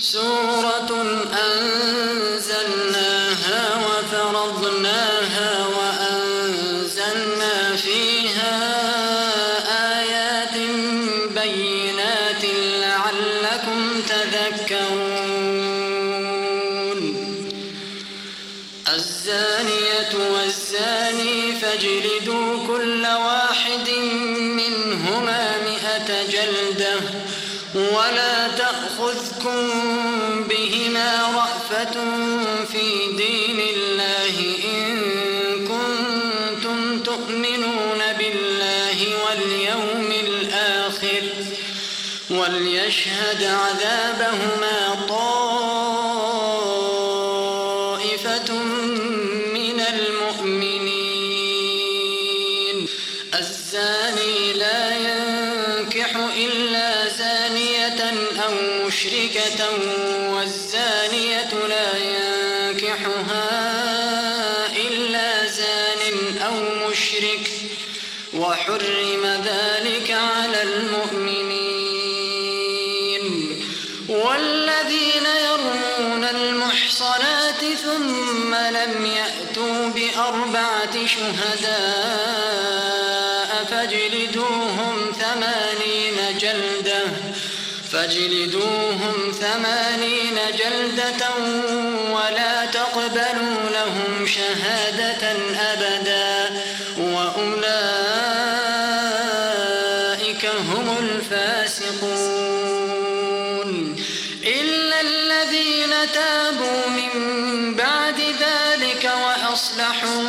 سورة أنزلناها وليشهد عذابهما طائفة من المؤمنين. الزاني لا ينكح إلا زانية أو مشركة والزانية لا ينكحها إلا زان أو مشرك. وحرم شهداء فاجلدوهم ثمانين جلدة فاجلدوهم ثمانين جلدة ولا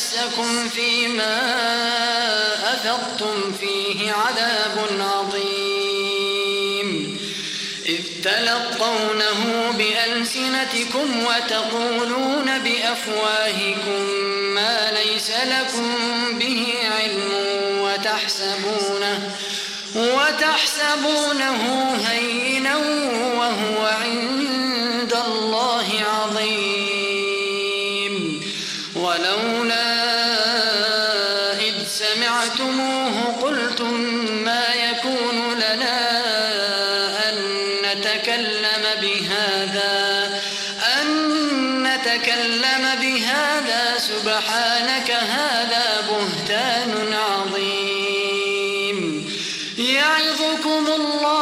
مسكم فيما أفضتم فيه عذاب عظيم إذ تلقونه بألسنتكم وتقولون بأفواهكم ما ليس لكم به علم وتحسبونه وتحسبونه هينا وهو عند يهدكم الله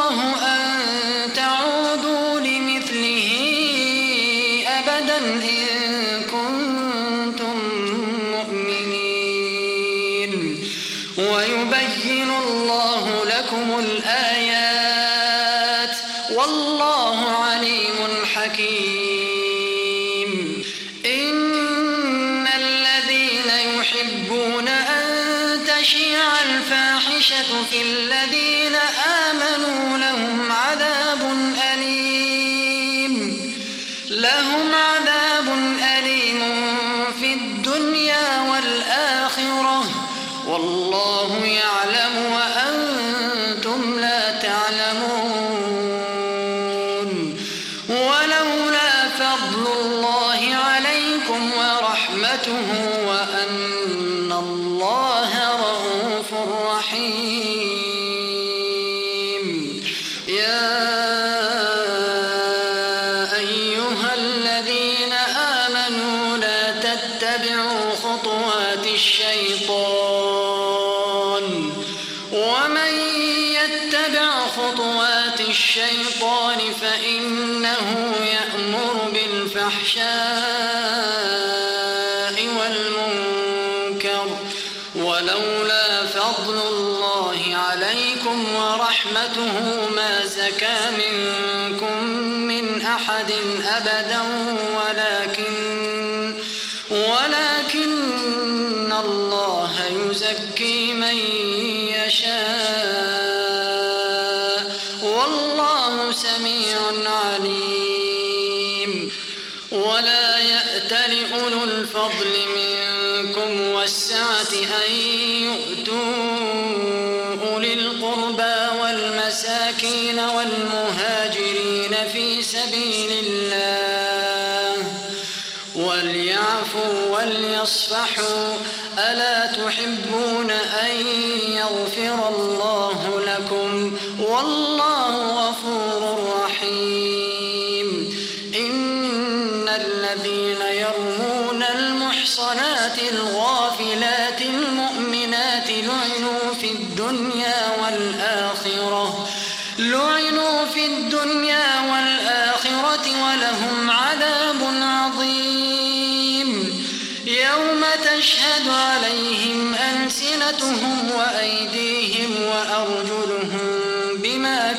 ولا يأتل أولو الفضل منكم والسعة أن يؤتوا أولي القربى والمساكين والمهاجرين في سبيل الله. وليعفوا وليصفحوا. ألا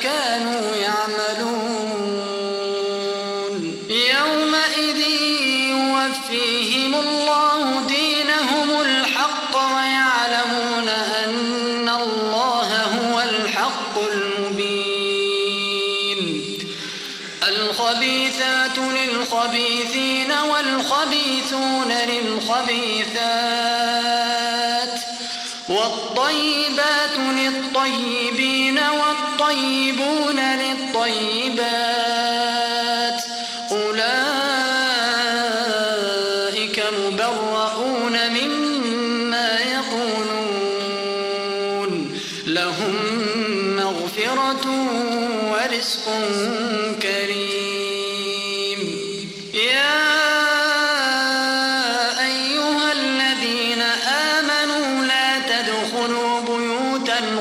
كانوا طيبون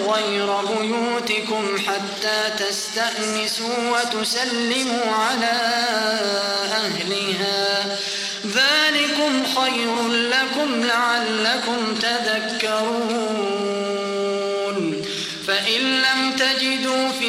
غير بيوتكم حتى تستأنسوا وتسلموا على أهلها ذلكم خير لكم لعلكم تذكرون فإن لم تجدوا في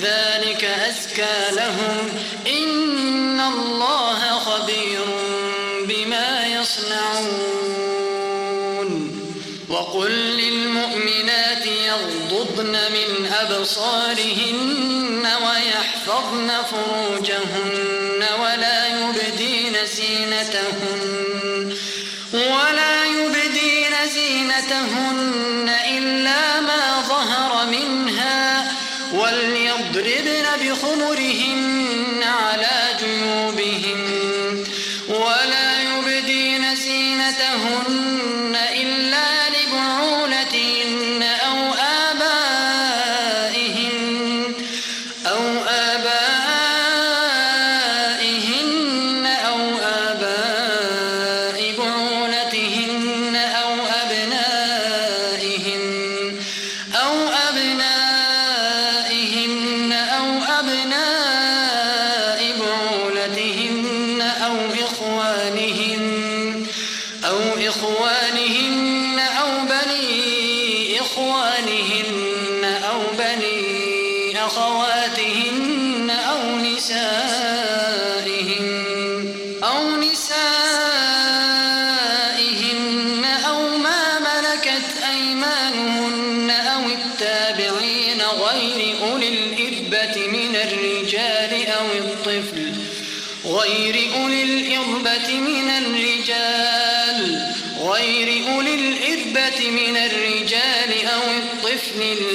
ذلك أزكى لهم. إن الله خبير بما يصنعون. وقل للمؤمنات يغضضن من أبصارهن ويحفظن فروجهن.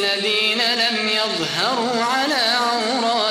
الذين لم يظهروا على عورات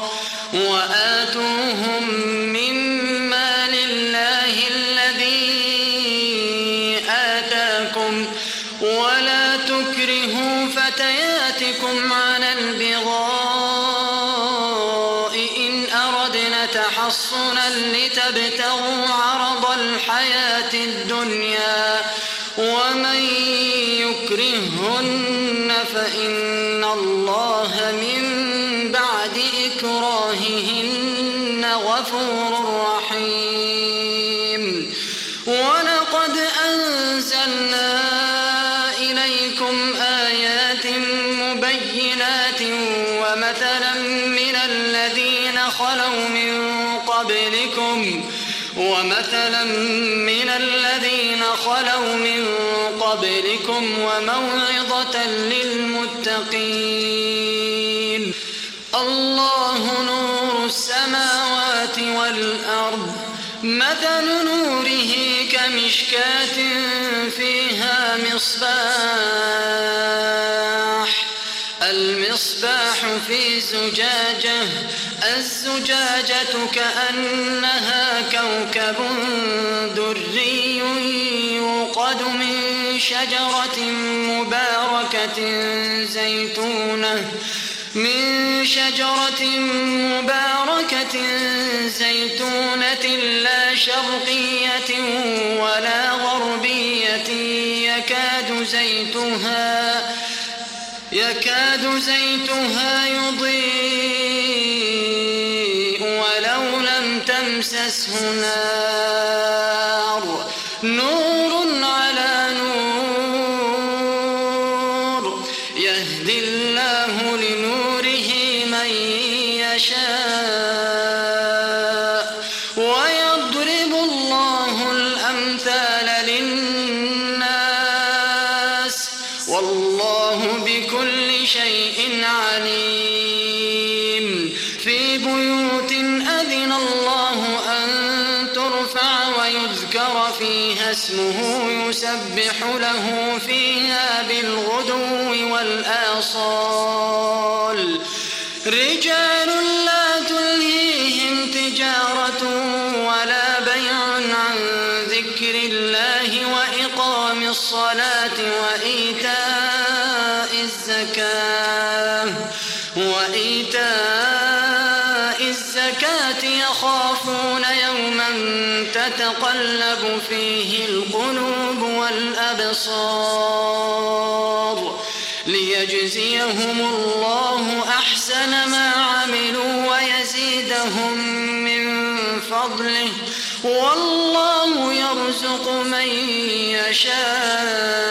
ومن قبلكم وموعظة للمتقين. الله نور السماوات والأرض مثل نوره كمشكاة فيها مصباح. المصباح في زجاجة الزجاجة كأنها كوكب شجرة مباركة زيتونة. من شجرة مباركة زيتونة لا شرقية ولا غربية. يكاد زيتها يكاد زيتها يضيء ولو لم تمسسه نار اسمه يسبح له فيها بالغدو والآصال. رجال لا تلهيهم تجارة ولا بيع عن ذكر الله وإقام الصلاة وإيتاء الزكاة. وإيتاء الزكاة يخافون يوما تتقلب فيه والأبصار ليجزيهم الله أحسن ما عملوا ويزيدهم من فضله. والله يرزق من يشاء.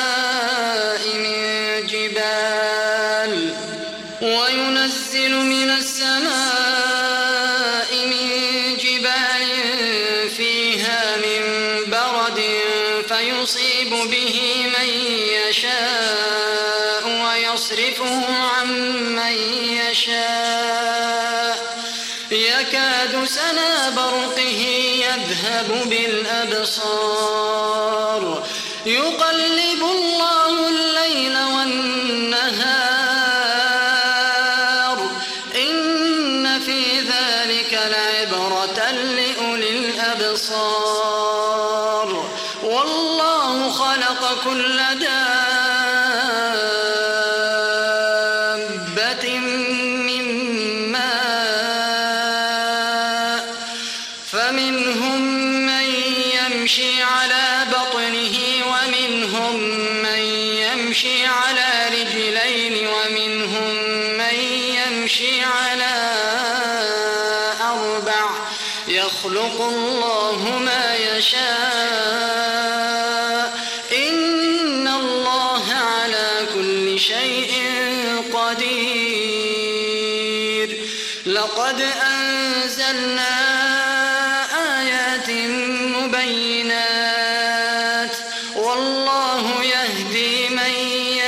بالأبصار يقلب الله الليل والنهار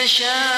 يشاء.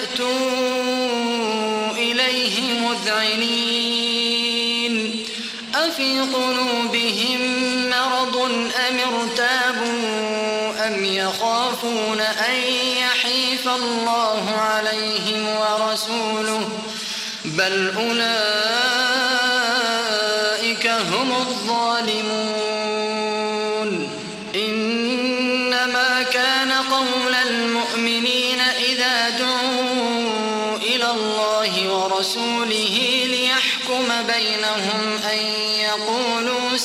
يأتوا إليه مذعنين. أفي قلوبهم مرض أم ارتابوا أم يخافون أن يحيف الله عليهم ورسوله؟ بل أولئك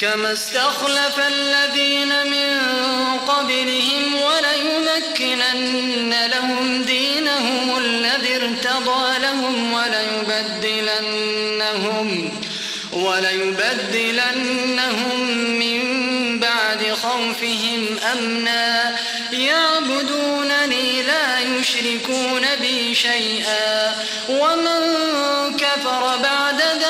كما استخلف الذين من قبلهم وليمكنن لهم دينهم الذي ارتضى لهم وليبدلنهم وليبدلنهم من بعد خوفهم أمنا. يعبدونني لا يشركون بي شيئا. ومن كفر بعد ذلك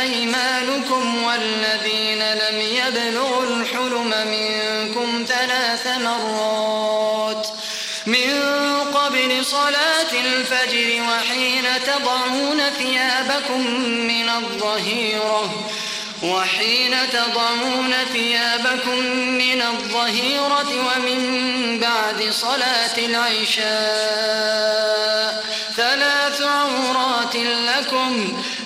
أيمانكم والذين لم يبلغوا الحلم منكم ثلاث مرات من قبل صلاة الفجر وحين تضعون ثيابكم من الظهيرة وحين تضعون ثيابكم من الظهيرة ومن بعد صلاة العشاء ثلاث عورات لكم.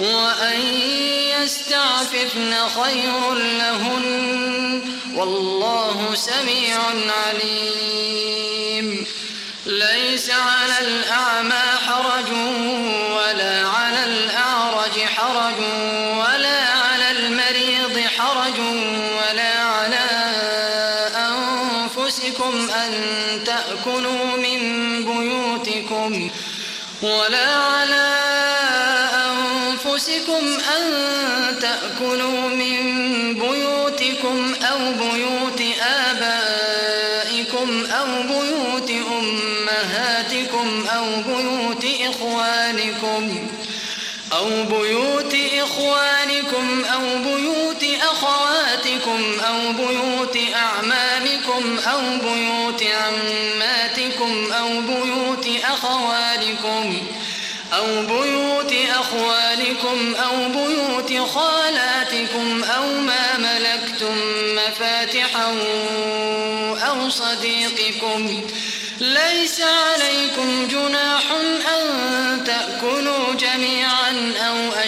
وأن يستعففن خير لهن والله سميع عليم. ليس على الأعمى حرج ولا على الأعرج حرج ولا على المريض حرج ولا على أنفسكم أن تأكلوا من بيوتكم ولا على بيوت إخوانكم أو بيوت أخواتكم أو بيوت أعمامكم أو بيوت عماتكم أو بيوت أخوالكم أو بيوت أخوالكم أو بيوت خالاتكم أو ما ملكتم مفاتحه أو صديقكم ليس عليكم جناح أن تأكلوا جميعا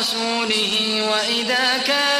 ورسوله وإذا كانوا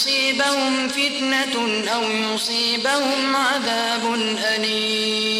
تصيبهم فتنة أو يصيبهم عذاب أليم.